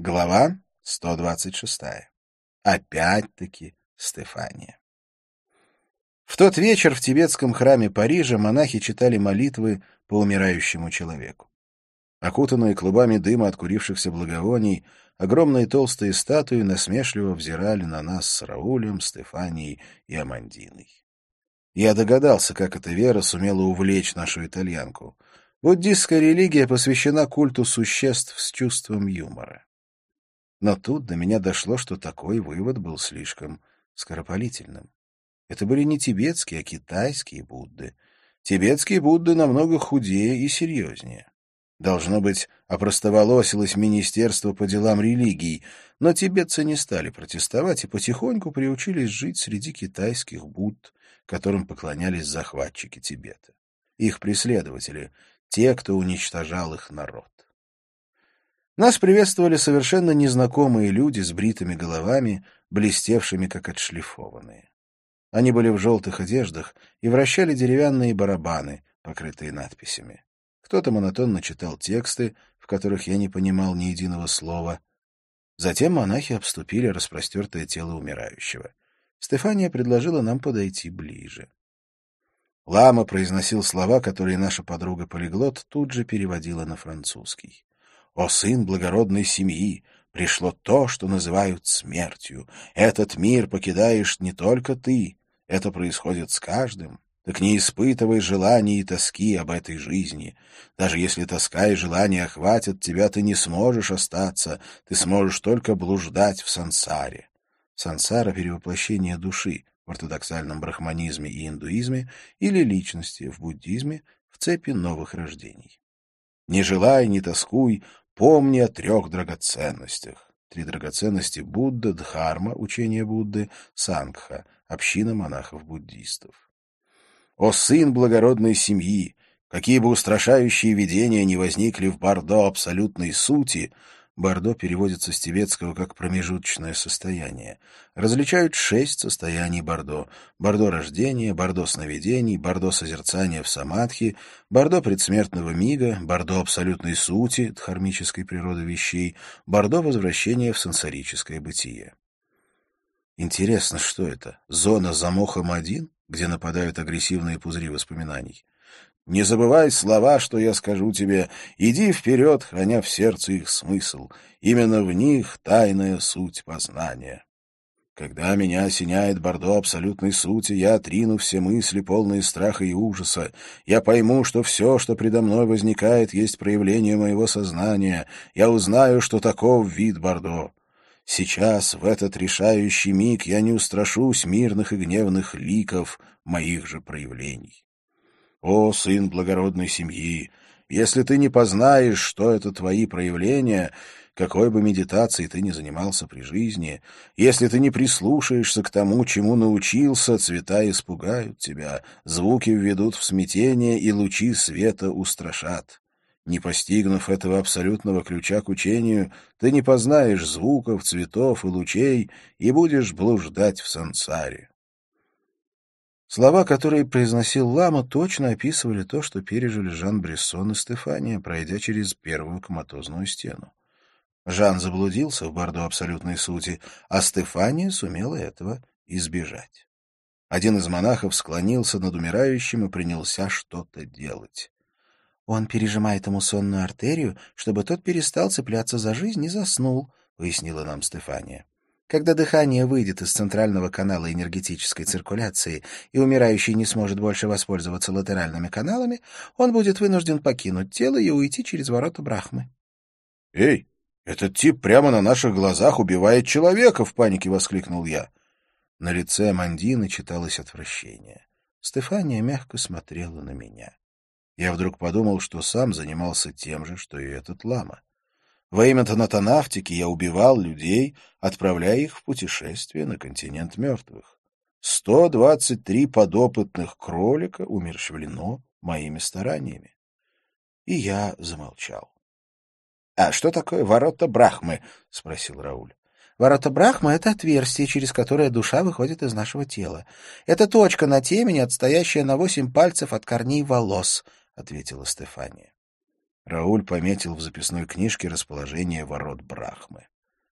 Глава 126. Опять-таки Стефания. В тот вечер в тибетском храме Парижа монахи читали молитвы по умирающему человеку. Окутанные клубами дыма от курившихся благовоний, огромные толстые статуи насмешливо взирали на нас с Раулем, Стефанией и Амандиной. Я догадался, как эта вера сумела увлечь нашу итальянку. Буддистская религия посвящена культу существ с чувством юмора. Но тут до меня дошло, что такой вывод был слишком скоропалительным. Это были не тибетские, а китайские Будды. Тибетские Будды намного худее и серьезнее. Должно быть, опростоволосилось Министерство по делам религий, но тибетцы не стали протестовать и потихоньку приучились жить среди китайских Будд, которым поклонялись захватчики Тибета. Их преследователи, те, кто уничтожал их народ. Нас приветствовали совершенно незнакомые люди с бритыми головами, блестевшими, как отшлифованные. Они были в желтых одеждах и вращали деревянные барабаны, покрытые надписями. Кто-то монотонно читал тексты, в которых я не понимал ни единого слова. Затем монахи обступили распростертое тело умирающего. Стефания предложила нам подойти ближе. Лама произносил слова, которые наша подруга-полиглот тут же переводила на французский. О, сын благородной семьи! Пришло то, что называют смертью. Этот мир покидаешь не только ты. Это происходит с каждым. Так не испытывай желаний и тоски об этой жизни. Даже если тоска и желания охватят тебя, ты не сможешь остаться, ты сможешь только блуждать в сансаре. Сансара — перевоплощение души в ортодоксальном брахманизме и индуизме или личности в буддизме в цепи новых рождений. Не желай, не тоскуй, Помни о трех драгоценностях. Три драгоценности Будда, Дхарма, учение Будды, Сангха, община монахов-буддистов. О сын благородной семьи! Какие бы устрашающие видения ни возникли в Бордо абсолютной сути, Бордо переводится с тибетского как промежуточное состояние. Различают шесть состояний Бордо. Бордо рождения, Бордо сновидений, Бордо созерцания в самадхи, Бордо предсмертного мига, Бордо абсолютной сути, дхармической природы вещей, Бордо возвращения в сенсорическое бытие. Интересно, что это? Зона за мохом один, где нападают агрессивные пузыри воспоминаний? Не забывай слова, что я скажу тебе. Иди вперед, храня в сердце их смысл. Именно в них тайная суть познания. Когда меня осеняет бордо абсолютной сути, я отрину все мысли, полные страха и ужаса. Я пойму, что все, что предо мной возникает, есть проявление моего сознания. Я узнаю, что таков вид бордо. Сейчас, в этот решающий миг, я не устрашусь мирных и гневных ликов моих же проявлений. О, сын благородной семьи! Если ты не познаешь, что это твои проявления, какой бы медитацией ты ни занимался при жизни, если ты не прислушаешься к тому, чему научился, цвета испугают тебя, звуки введут в смятение и лучи света устрашат. Не постигнув этого абсолютного ключа к учению, ты не познаешь звуков, цветов и лучей и будешь блуждать в сансаре. Слова, которые произносил Лама, точно описывали то, что пережили Жан Брессон и Стефания, пройдя через первую коматозную стену. Жан заблудился в бордо абсолютной сути, а Стефания сумела этого избежать. Один из монахов склонился над умирающим и принялся что-то делать. «Он пережимает ему сонную артерию, чтобы тот перестал цепляться за жизнь и заснул», — пояснила нам Стефания. Когда дыхание выйдет из центрального канала энергетической циркуляции и умирающий не сможет больше воспользоваться латеральными каналами, он будет вынужден покинуть тело и уйти через ворота Брахмы. «Эй, этот тип прямо на наших глазах убивает человека!» — в панике воскликнул я. На лице Амандины читалось отвращение. Стефания мягко смотрела на меня. Я вдруг подумал, что сам занимался тем же, что и этот лама. Во имя тонатонавтики я убивал людей, отправляя их в путешествие на континент мертвых. 123 подопытных кролика умерщвлено моими стараниями. И я замолчал. — А что такое ворота Брахмы? — спросил Рауль. Ворота Брахмы — это отверстие, через которое душа выходит из нашего тела. Это точка на темени, отстоящая на восемь пальцев от корней волос, — ответила Стефания. Рауль пометил в записной книжке расположение ворот Брахмы.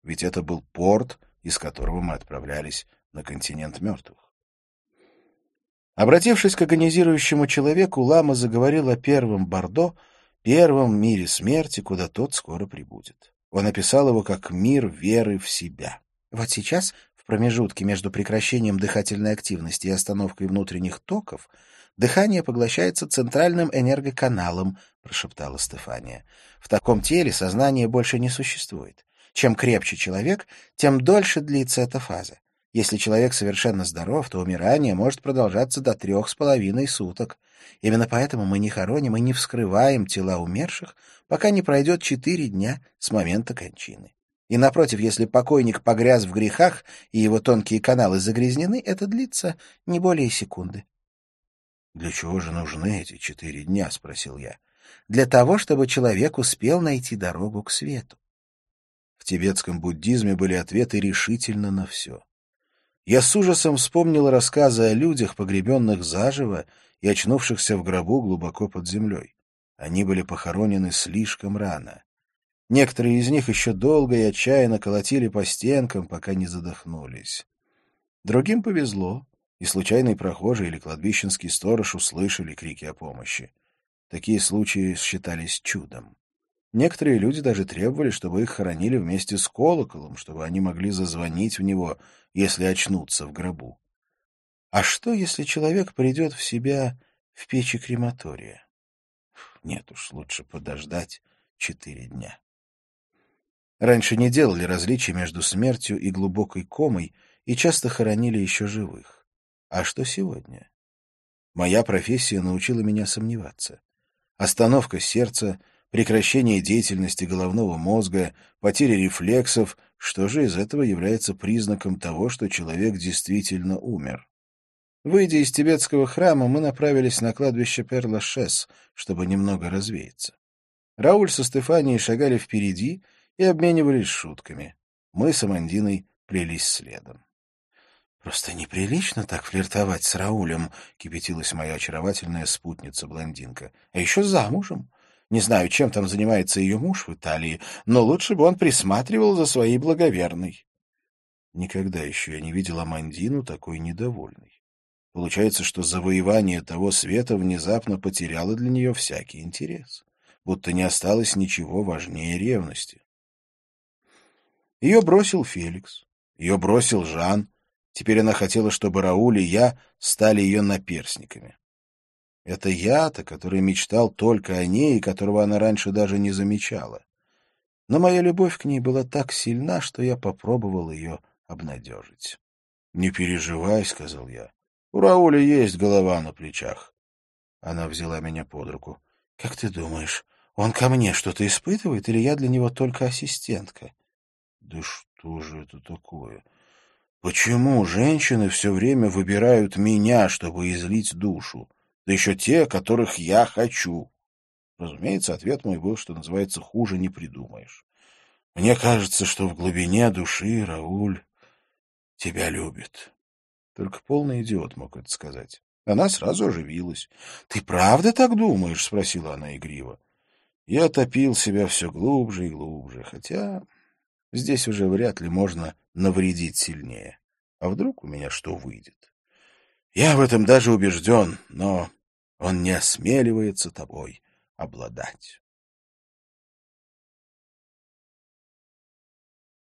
Ведь это был порт, из которого мы отправлялись на континент мертвых. Обратившись к агонизирующему человеку, Лама заговорил о первом Бордо, первом мире смерти, куда тот скоро прибудет. Он описал его как мир веры в себя. Вот сейчас, промежутке между прекращением дыхательной активности и остановкой внутренних токов, дыхание поглощается центральным энергоканалом, прошептала Стефания. В таком теле сознание больше не существует. Чем крепче человек, тем дольше длится эта фаза. Если человек совершенно здоров, то умирание может продолжаться до трех с половиной суток. Именно поэтому мы не хороним и не вскрываем тела умерших, пока не пройдет четыре дня с момента кончины. И напротив, если покойник погряз в грехах и его тонкие каналы загрязнены, это длится не более секунды. — Для чего же нужны эти четыре дня? — спросил я. — Для того, чтобы человек успел найти дорогу к свету. В тибетском буддизме были ответы решительно на все. Я с ужасом вспомнил рассказы о людях, погребенных заживо и очнувшихся в гробу глубоко под землей. Они были похоронены слишком рано. Некоторые из них еще долго и отчаянно колотили по стенкам, пока не задохнулись. Другим повезло, и случайный прохожий или кладбищенский сторож услышали крики о помощи. Такие случаи считались чудом. Некоторые люди даже требовали, чтобы их хоронили вместе с колоколом, чтобы они могли зазвонить в него, если очнутся в гробу. А что, если человек придет в себя в печи крематория? Нет уж, лучше подождать четыре дня. Раньше не делали различий между смертью и глубокой комой и часто хоронили еще живых. А что сегодня? Моя профессия научила меня сомневаться. Остановка сердца, прекращение деятельности головного мозга, потеря рефлексов — что же из этого является признаком того, что человек действительно умер? Выйдя из тибетского храма, мы направились на кладбище Перлашес, чтобы немного развеяться. Рауль со Стефанией шагали впереди и обменивались шутками. Мы с Амандиной плелись следом. «Просто неприлично так флиртовать с Раулем», — кипятилась моя очаровательная спутница-блондинка. «А еще замужем. Не знаю, чем там занимается ее муж в Италии, но лучше бы он присматривал за своей благоверной. Никогда еще я не видел Амандину такой недовольной. Получается, что завоевание того света внезапно потеряло для нее всякий интерес, будто не осталось ничего важнее ревности. Ее бросил Феликс, ее бросил Жан. Теперь она хотела, чтобы Рауль и я стали ее наперсниками. Это я-то, который мечтал только о ней, и которого она раньше даже не замечала. Но моя любовь к ней была так сильна, что я попробовал ее обнадежить. — Не переживай, — сказал я. — У Рауля есть голова на плечах. Она взяла меня под руку. — Как ты думаешь, он ко мне что-то испытывает, или я для него только ассистентка? — Да что же это такое? Почему женщины все время выбирают меня, чтобы излить душу? да еще те, которых я хочу. Разумеется, ответ мой был, что называется, хуже не придумаешь. Мне кажется, что в глубине души Рауль тебя любит. Только полный идиот мог это сказать. Она сразу оживилась. — Ты правда так думаешь? — спросила она игриво. Я топил себя все глубже и глубже, хотя здесь уже вряд ли можно навредить сильнее. А вдруг у меня что выйдет? Я в этом даже убежден, но он не осмеливается тобой обладать.